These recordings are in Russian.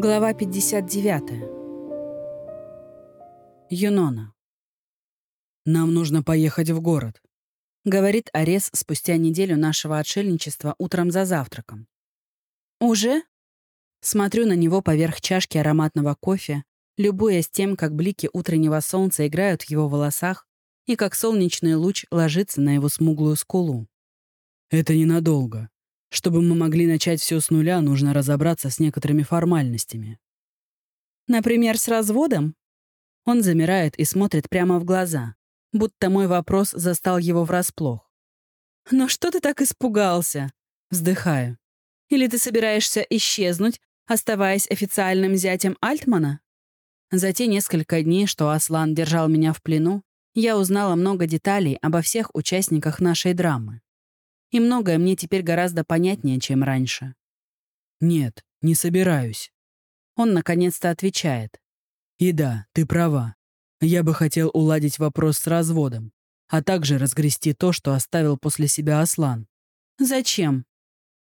Глава 59. Юнона. «Нам нужно поехать в город», — говорит Арес спустя неделю нашего отшельничества утром за завтраком. «Уже?» Смотрю на него поверх чашки ароматного кофе, любуясь тем, как блики утреннего солнца играют в его волосах и как солнечный луч ложится на его смуглую скулу. «Это ненадолго. Чтобы мы могли начать все с нуля, нужно разобраться с некоторыми формальностями». «Например, с разводом?» Он замирает и смотрит прямо в глаза, будто мой вопрос застал его врасплох. «Но что ты так испугался?» Вздыхаю. «Или ты собираешься исчезнуть, оставаясь официальным зятем Альтмана?» За те несколько дней, что Аслан держал меня в плену, я узнала много деталей обо всех участниках нашей драмы. И многое мне теперь гораздо понятнее, чем раньше. «Нет, не собираюсь». Он наконец-то отвечает. И да, ты права. Я бы хотел уладить вопрос с разводом, а также разгрести то, что оставил после себя Аслан. Зачем?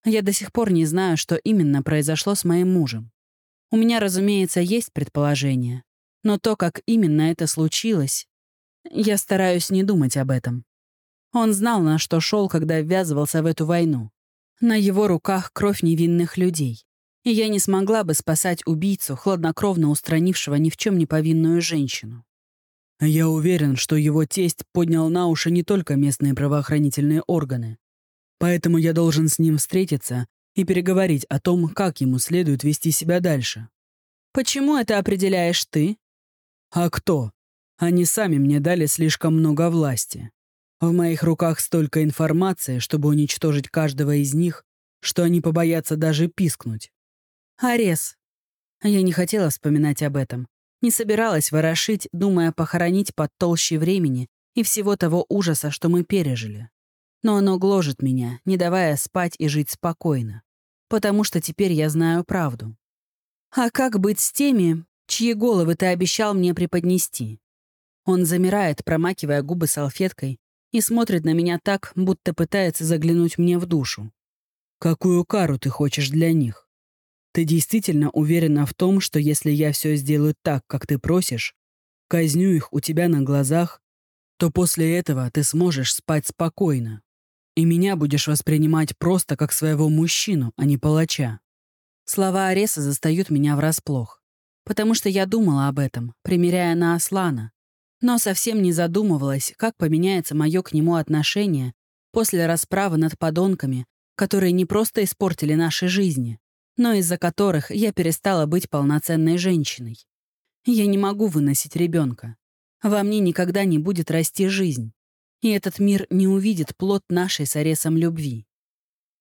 Я до сих пор не знаю, что именно произошло с моим мужем. У меня, разумеется, есть предположение. Но то, как именно это случилось, я стараюсь не думать об этом. Он знал, на что шел, когда ввязывался в эту войну. На его руках кровь невинных людей и я не смогла бы спасать убийцу, хладнокровно устранившего ни в чем не повинную женщину. Я уверен, что его тесть поднял на уши не только местные правоохранительные органы. Поэтому я должен с ним встретиться и переговорить о том, как ему следует вести себя дальше. Почему это определяешь ты? А кто? Они сами мне дали слишком много власти. В моих руках столько информации, чтобы уничтожить каждого из них, что они побоятся даже пискнуть. Арес. Я не хотела вспоминать об этом. Не собиралась ворошить, думая похоронить под толщей времени и всего того ужаса, что мы пережили. Но оно гложет меня, не давая спать и жить спокойно. Потому что теперь я знаю правду. А как быть с теми, чьи головы ты обещал мне преподнести? Он замирает, промакивая губы салфеткой, и смотрит на меня так, будто пытается заглянуть мне в душу. «Какую кару ты хочешь для них?» Ты действительно уверена в том, что если я все сделаю так, как ты просишь, казню их у тебя на глазах, то после этого ты сможешь спать спокойно. И меня будешь воспринимать просто как своего мужчину, а не палача. Слова Ареса застают меня врасплох. Потому что я думала об этом, примеряя на Аслана. Но совсем не задумывалась, как поменяется мое к нему отношение после расправы над подонками, которые не просто испортили наши жизни, но из-за которых я перестала быть полноценной женщиной. Я не могу выносить ребенка. Во мне никогда не будет расти жизнь. И этот мир не увидит плод нашей с Аресом любви.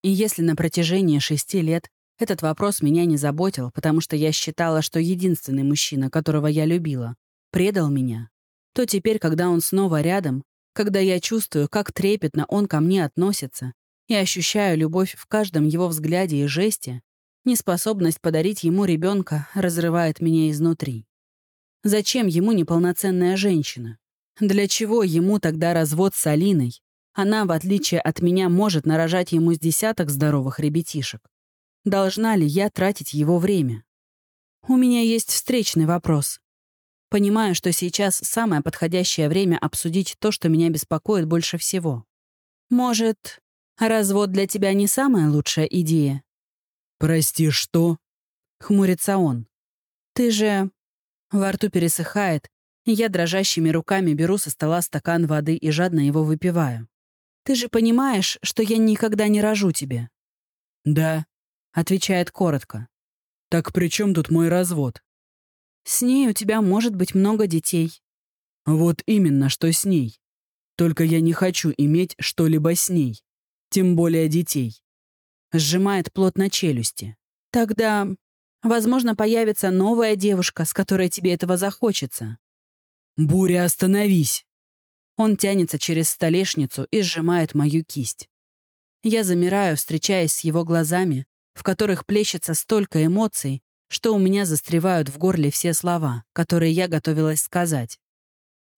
И если на протяжении шести лет этот вопрос меня не заботил, потому что я считала, что единственный мужчина, которого я любила, предал меня, то теперь, когда он снова рядом, когда я чувствую, как трепетно он ко мне относится, и ощущаю любовь в каждом его взгляде и жесте, Неспособность подарить ему ребенка разрывает меня изнутри. Зачем ему неполноценная женщина? Для чего ему тогда развод с Алиной? Она, в отличие от меня, может нарожать ему с десяток здоровых ребятишек. Должна ли я тратить его время? У меня есть встречный вопрос. Понимаю, что сейчас самое подходящее время обсудить то, что меня беспокоит больше всего. Может, развод для тебя не самая лучшая идея? «Прости, что?» — хмурится он. «Ты же...» Во рту пересыхает, и я дрожащими руками беру со стола стакан воды и жадно его выпиваю. «Ты же понимаешь, что я никогда не рожу тебе?» «Да», — отвечает коротко. «Так при чем тут мой развод?» «С ней у тебя может быть много детей». «Вот именно, что с ней. Только я не хочу иметь что-либо с ней. Тем более детей сжимает плотно челюсти. «Тогда, возможно, появится новая девушка, с которой тебе этого захочется». «Буря, остановись!» Он тянется через столешницу и сжимает мою кисть. Я замираю, встречаясь с его глазами, в которых плещется столько эмоций, что у меня застревают в горле все слова, которые я готовилась сказать.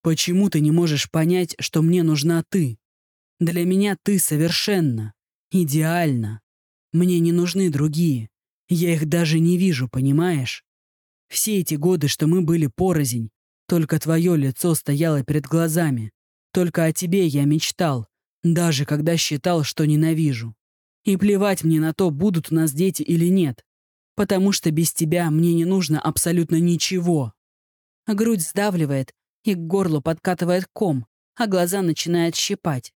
«Почему ты не можешь понять, что мне нужна ты? Для меня ты совершенно, идеально. Мне не нужны другие. Я их даже не вижу, понимаешь? Все эти годы, что мы были порознь, только твое лицо стояло перед глазами. Только о тебе я мечтал, даже когда считал, что ненавижу. И плевать мне на то, будут у нас дети или нет. Потому что без тебя мне не нужно абсолютно ничего. Грудь сдавливает, и к горлу подкатывает ком, а глаза начинают щипать.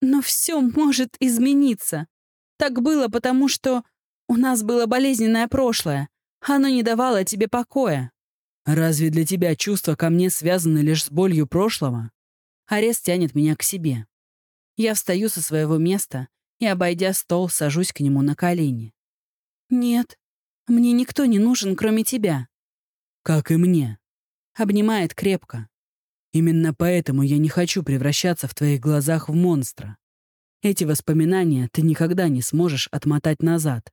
Но все может измениться. Так было, потому что у нас было болезненное прошлое. Оно не давало тебе покоя. Разве для тебя чувства ко мне связаны лишь с болью прошлого? Арест тянет меня к себе. Я встаю со своего места и, обойдя стол, сажусь к нему на колени. «Нет, мне никто не нужен, кроме тебя». «Как и мне». Обнимает крепко. «Именно поэтому я не хочу превращаться в твоих глазах в монстра. Эти воспоминания ты никогда не сможешь отмотать назад».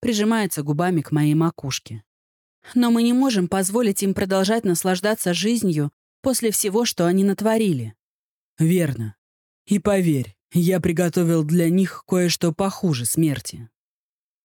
Прижимается губами к моей макушке. «Но мы не можем позволить им продолжать наслаждаться жизнью после всего, что они натворили». «Верно. И поверь, я приготовил для них кое-что похуже смерти.